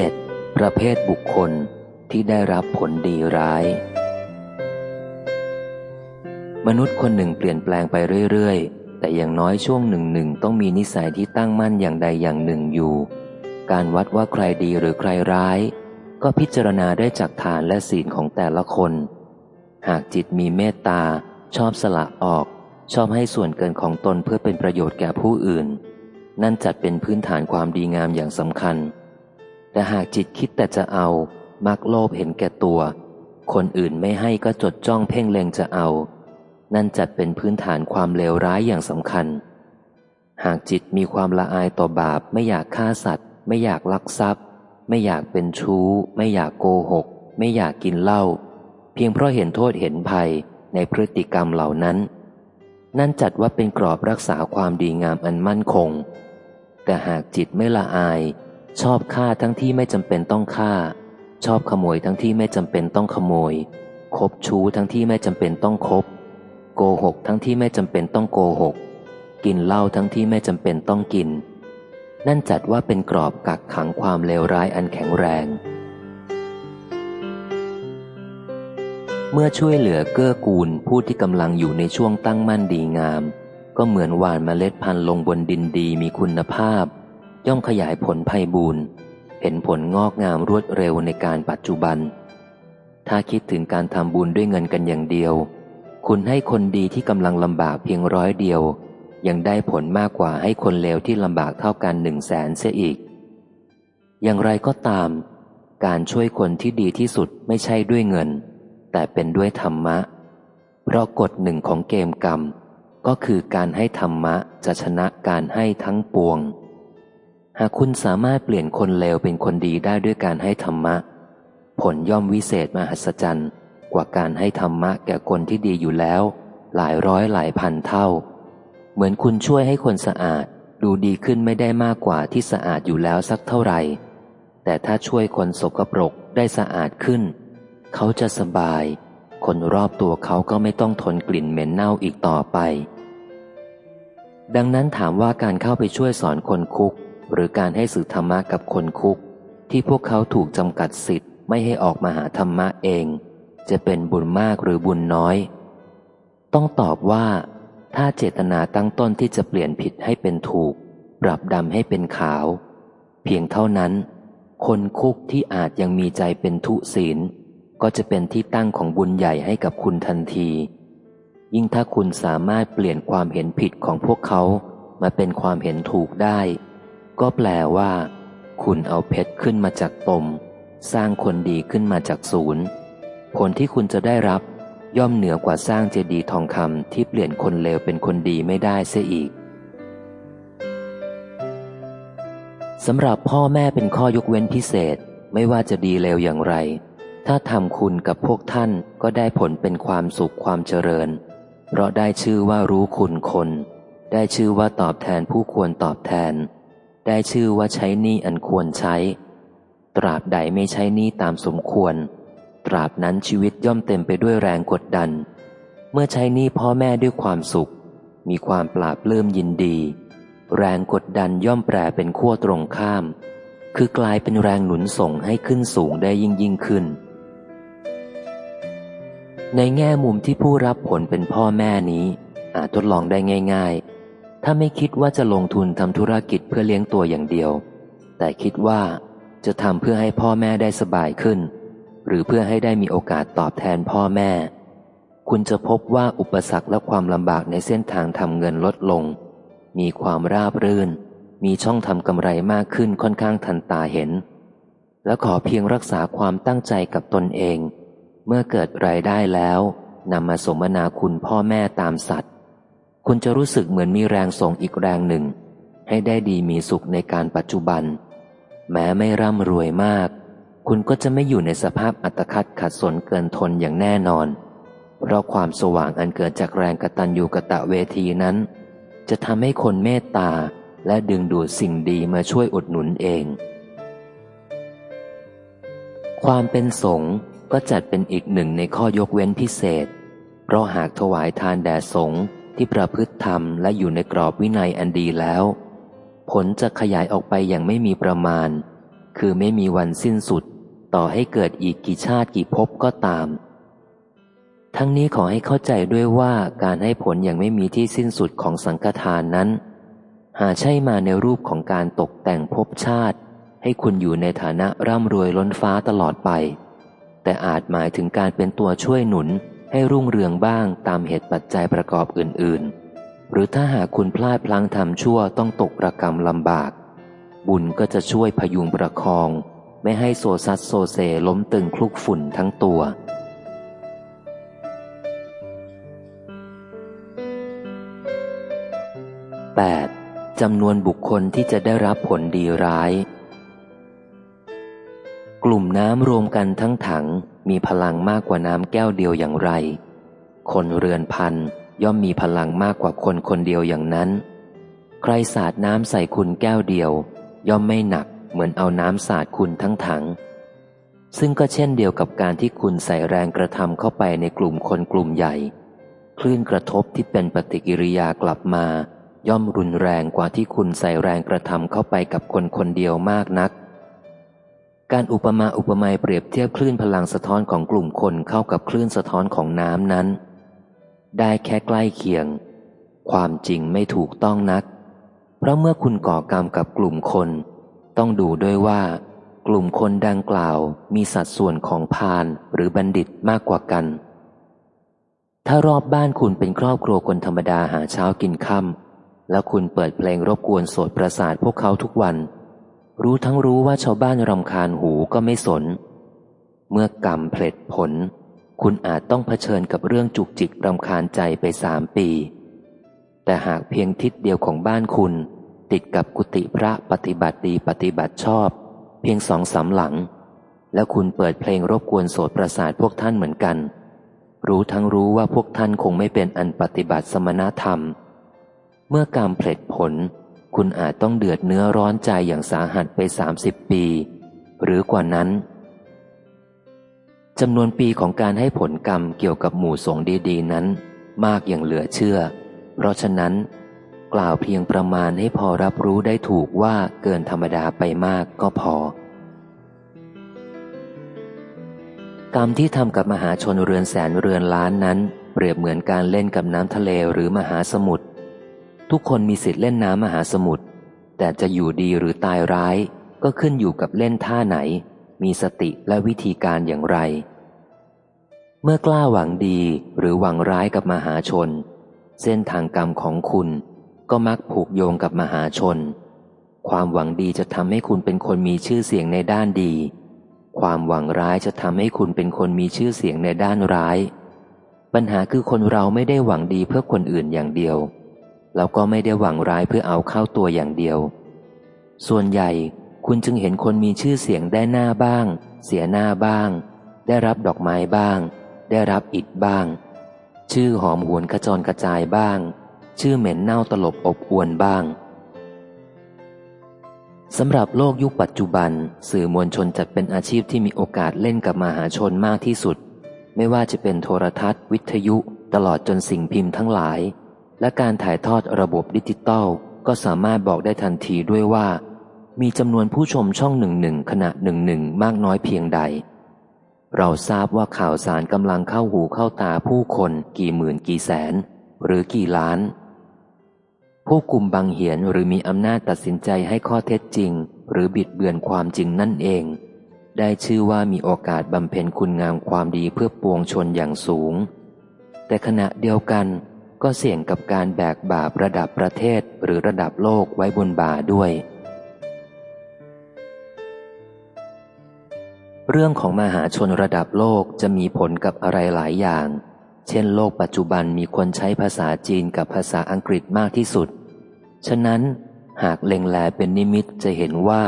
7. ประเภทบุคคลที่ได้รับผลดีร้าย มนุษย์คนหนึ่งเปลี่ยนแปลงไปเรื่อยๆ แต่อย่างน้อยช่วงหนึ่งหนึ่งต้องมีนิสัยที่ตั้งมั่นอย่างใดอย่างหนึ่งอยู่ การวัดว่าใครดีหรือใครร้าย ก็พิจารณาได้จากฐานและศีลของแต่ละคน หากจิตมีเมตตา ชอบสละออก ชอบให้ส่วนเกินของตนเพื่อเป็นประโยชน์แก่ผู้อื่น นั่นจัดเป็นพื้นฐานความดีงามอย่างสำคัญ แต่หากจิตคิดแต่จะเอา มักโลภเห็นแก่ตัว คนอื่นไม่ให้ก็จดจ้องเพ่งเล็งจะเอา นั่นจัดเป็นพื้นฐานความเลวร้ายอย่างสำคัญ หากจิตมีความละอายต่อบาป ไม่อยากฆ่าสัตว์ ไม่อยากลักทรัพย์ ไม่อยากเป็นชู้ ไม่อยากโกหก ไม่อยากกินเหล้าเพียงเพราะเห็นโทษเห็นภัยในพฤติกรรมเหล่านั้น นั่นจัดว่าเป็นกรอบรักษาความดีงามอันมั่นคง แต่หากจิตไม่ละอาย ชอบฆ่าทั้งที่ไม่จำเป็นต้องฆ่า ชอบขโมยทั้งที่ไม่จำเป็นต้องขโมย คบชู้ทั้งที่ไม่จำเป็นต้องคบ โกหกทั้งที่ไม่จำเป็นต้องโกหก กินเหล้าทั้งที่ไม่จำเป็นต้องกิน นั่นจัดว่าเป็นกรอบกักขังความเลวร้ายอันแข็งแรง เมื่อช่วยเหลือเกื้อกูลผู้ที่กำลังอยู่ในช่วงตั้งมั่นดีงาม ก็เหมือนหว่านเมล็ดพันธุ์ลงบนดินดีมีคุณภาพ ย่อมขยายผลภัยบูรเห็นผลงอกงามรวดเร็วในการปัจจุบัน ถ้าคิดถึงการทำบุญด้วยเงินกันอย่างเดียว คุณให้คนดีที่กำลังลำบากเพียงร้อยเดียว ยังได้ผลมากกว่าให้คนเลวที่ลำบากเท่ากันหนึ่งแสนเสียอีก อย่างไรก็ตาม การช่วยคนที่ดีที่สุดไม่ใช่ด้วยเงิน แต่เป็นด้วยธรรมะ เพราะกฎหนึ่งของเกมกรรม ก็คือการให้ธรรมะจะชนะการให้ทั้งปวงากคุณสามารถเปลี่ยนคนเลวเป็นคนดีได้ด้วยการให้ธรรมะ ผลย่อมวิเศษมหัศจรรย์กว่าการให้ธรรมะแก่คนที่ดีอยู่แล้ว หลายร้อยหลายพันเท่า เหมือนคุณช่วยให้คนสะอาดดูดีขึ้นไม่ได้มากกว่าที่สะอาดอยู่แล้วสักเท่าไหร่ แต่ถ้าช่วยคนสกปรกได้สะอาดขึ้น เขาจะสบาย คนรอบตัวเขาก็ไม่ต้องทนกลิ่นเหม็นเน่าอีกต่อไป ดังนั้นถามว่าการเข้าไปช่วยสอนคนคุก หรือการให้สื่อธรรมะกับคนคุก ที่พวกเขาถูกจำกัดสิทธิ์ไม่ให้ออกมาหาธรรมะเอง จะเป็นบุญมากหรือบุญน้อย ต้องตอบว่า ถ้าเจตนาตั้งต้นที่จะเปลี่ยนผิดให้เป็นถูก ปรับดำให้เป็นขาว เพียงเท่านั้น คนคุกที่อาจยังมีใจเป็นทุศีล ก็จะเป็นที่ตั้งของบุญใหญ่ให้กับคุณทันที ยิ่งถ้าคุณสามารถเปลี่ยนความเห็นผิดของพวกเขามาเป็นความเห็นถูกได้ ก็แปลว่า คุณเอาเพชรขึ้นมาจากตม สร้างคนดีขึ้นมาจากศูนย์ ผลที่คุณจะได้รับ ย่อมเหนือกว่าสร้างเจดีย์ทองคำที่เปลี่ยนคนเลวเป็นคนดีไม่ได้เสียอีกสำหรับพ่อแม่เป็นข้อยกเว้นพิเศษไม่ว่าจะดีเลวอย่างไร ถ้าทำคุณกับพวกท่านก็ได้ผลเป็นความสุขความเจริญ เพราะได้ชื่อว่ารู้คุณคน ได้ชื่อว่าตอบแทนผู้ควรตอบแทน ได้ชื่อว่าใช้หนี้อันควรใช้ ตราบใดไม่ใช้หนี้ตามสมควร ตราบนั้นชีวิตย่อมเต็มไปด้วยแรงกดดัน เมื่อใช้หนี้พ่อแม่ด้วยความสุข มีความปราบเลื่มยินดี แรงกดดันย่อมแปรเป็นขั้วตรงข้าม คือกลายเป็นแรงหนุนส่งให้ขึ้นสูงได้ยิ่งยิ่งขึ้น ในแง่มุมที่ผู้รับผลเป็นพ่อแม่นี้อาจทดลองได้ง่าย ๆ ถ้าไม่คิดว่าจะลงทุนทำธุรกิจเพื่อเลี้ยงตัวอย่างเดียว แต่คิดว่าจะทำเพื่อให้พ่อแม่ได้สบายขึ้น หรือเพื่อให้ได้มีโอกาสตอบแทนพ่อแม่ คุณจะพบว่าอุปสรรคและความลำบากในเส้นทางทำเงินลดลง มีความราบรื่น มีช่องทำกำไรมากขึ้นค่อนข้างทันตาเห็น และขอเพียงรักษาความตั้งใจกับตนเอง เมื่อเกิดรายได้แล้วนำมาสมนาคุณพ่อแม่ตามสัตว์ คุณจะรู้สึกเหมือนมีแรงส่งอีกแรงหนึ่ง ให้ได้ดีมีสุขในการปัจจุบัน แม้ไม่ร่ำรวยมาก คุณก็จะไม่อยู่ในสภาพอัตคัดขัดสนเกินทนอย่างแน่นอน เพราะความสว่างอันเกิดจากแรงกตัญญูกะตะเวทีนั้น จะทำให้คนเมตตาและดึงดูดสิ่งดีมาช่วยอุดหนุนเอง ความเป็นสงฆ์ก็จัดเป็นอีกหนึ่งในข้อยกเว้นพิเศษ เพราะหากถวายทานแด่สงฆ์ ที่ประพฤติธรรมและอยู่ในกรอบวินัยอันดีแล้ว ผลจะขยายออกไปอย่างไม่มีประมาณ คือไม่มีวันสิ้นสุด ต่อให้เกิดอีกกี่ชาติกี่ภพก็ตาม ทั้งนี้ขอให้เข้าใจด้วยว่าการให้ผลอย่างไม่มีที่สิ้นสุดของสังฆทานนั้น หาใช่มาในรูปของการตกแต่งภพชาติ ให้คุณอยู่ในฐานะร่ำรวยล้นฟ้าตลอดไป แต่อาจหมายถึงการเป็นตัวช่วยหนุน ให้รุ่งเรืองบ้างตามเหตุปัจจัยประกอบอื่น ๆ หรือถ้าหากคุณพลาดพลั้งทำชั่วต้องตกระกรรมลำบาก บุญก็จะช่วยพยุงประคอง ไม่ให้โซซัสโซเซล้มตึงคลุกฝุ่นทั้งตัว 8. จำนวนบุคคลที่จะได้รับผลดีร้าย กลุ่มน้ำรวมกันทั้งถังมีพลังมากกว่าน้ำแก้วเดียวอย่างไร คนเรือนพันย่อมมีพลังมากกว่าคนคนเดียวอย่างนั้น ใครสาดน้ำใส่คุณแก้วเดียว ย่อมไม่หนักเหมือนเอาน้ำสาดคุณทั้งถัง ซึ่งก็เช่นเดียวกับการที่คุณใส่แรงกระทำเข้าไปในกลุ่มคนกลุ่มใหญ่ คลื่นกระทบที่เป็นปฏิกิริยากลับมา ย่อมรุนแรงกว่าที่คุณใส่แรงกระทำเข้าไปกับคนคนเดียวมากนัก การอุปมาอุปไมยเปรียบเทียบคลื่นพลังสะท้อนของกลุ่มคนเข้ากับคลื่นสะท้อนของน้ำนั้น ได้แค่ใกล้เคียง ความจริงไม่ถูกต้องนัก เพราะเมื่อคุณก่อกรรมกับกลุ่มคน ต้องดูด้วยว่า กลุ่มคนดังกล่าวมีสัดส่วนของพานหรือบัณฑิตมากกว่ากัน ถ้ารอบบ้านคุณเป็นครอบครัวคนธรรมดาหาเช้ากินค่ำแล้วคุณเปิดเพลงรบกวนโสดประสาทพวกเขาทุกวัน รู้ทั้งรู้ว่าชาวบ้านรำคาญหูก็ไม่สน เมื่อกรรมเพลิดผล คุณอาจต้องเผชิญกับเรื่องจุกจิกรำคาญใจไปสามปี แต่หากเพียงทิศเดียวของบ้านคุณ ติดกับกุฏิพระปฏิบัติดีปฏิบัติชอบ เพียงสองสาหลัง แล้วคุณเปิดเพลงรบกวนโสดประสาทพวกท่านเหมือนกัน รู้ทั้งรู้ว่าพวกท่านคงไม่เป็นอันปฏิบัติสมณธรรม เมื่อกรรมเพลิดผล คุณอาจต้องเดือดเนื้อร้อนใจอย่างสาหัสไปสามสิบปี หรือกว่านั้นจำนวนปีของการให้ผลกรรมเกี่ยวกับหมู่สงดีๆ นั้น มากอย่างเหลือเชื่อ เพราะฉะนั้น กล่าวเพียงประมาณให้พอรับรู้ได้ถูกว่าเกินธรรมดาไปมากก็พอ กรรมที่ทำกับมหาชนเรือนแสนเรือนล้านนั้น เปรียบเหมือนการเล่นกับน้ำทะเลหรือมหาสมุทร ทุกคนมีสิทธิ์เล่นน้ำมหาสมุทรแต่จะอยู่ดีหรือตายร้าย ก็ขึ้นอยู่กับเล่นท่าไหน มีสติและวิธีการอย่างไร เมื่อกล้าหวังดีหรือหวังร้ายกับมหาชน เส้นทางกรรมของคุณ ก็มักผูกโยงกับมหาชน ความหวังดีจะทำให้คุณเป็นคนมีชื่อเสียงในด้านดี ความหวังร้ายจะทำให้คุณเป็นคนมีชื่อเสียงในด้านร้าย ปัญหาคือคนเราไม่ได้หวังดีเพื่อคนอื่นอย่างเดียว แล้วก็ไม่ได้หวังร้ายเพื่อเอาเข้าตัวอย่างเดียว ส่วนใหญ่คุณจึงเห็นคนมีชื่อเสียงได้หน้าบ้าง เสียหน้าบ้าง ได้รับดอกไม้บ้าง ได้รับอิฐบ้าง ชื่อหอมหวนกระจรกระจายบ้าง ชื่อเหม็นเน่าตลบอบอวนบ้างสำหรับโลกยุคปัจจุบัน สื่อมวลชนจัดเป็นอาชีพที่มีโอกาสเล่นกับมหาชนมากที่สุด ไม่ว่าจะเป็นโทรทัศน์ วิทยุ ตลอดจนสิ่งพิมพ์ทั้งหลาย และการถ่ายทอดระบบดิจิตอลก็สามารถบอกได้ทันทีด้วยว่า มีจำนวนผู้ชมช่องหนึ่งหนึ่งขณะหนึ่งหนึ่งมากน้อยเพียงใด เราทราบว่าข่าวสารกำลังเข้าหูเข้าตาผู้คนกี่หมื่นกี่แสน หรือกี่ล้าน ผู้กลุ่มบางเหียนหรือมีอำนาจตัดสินใจให้ข้อเท็จจริง หรือบิดเบือนความจริงนั่นเอง ได้ชื่อว่ามีโอกาสบำเพ็ญคุณงามความดีเพื่อปวงชนอย่างสูง แต่ขณะเดียวกัน ก็เสี่ยงกับการแบกบาประดับประเทศหรือระดับโลกไว้บนบาด้วย เรื่องของมหาชนระดับโลกจะมีผลกับอะไรหลายอย่าง เช่นโลกปัจจุบันมีคนใช้ภาษาจีนกับภาษาอังกฤษมากที่สุด ฉะนั้นหากเล็งแลเป็นนิมิตจะเห็นว่า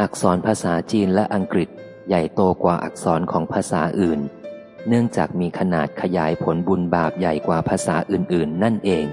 อักษรภาษาจีนและอังกฤษใหญ่โตกว่าอักษรของภาษาอื่น เนื่องจากมีขนาดขยายผลบุญบาปใหญ่กว่าภาษาอื่น ๆ นั่นเอง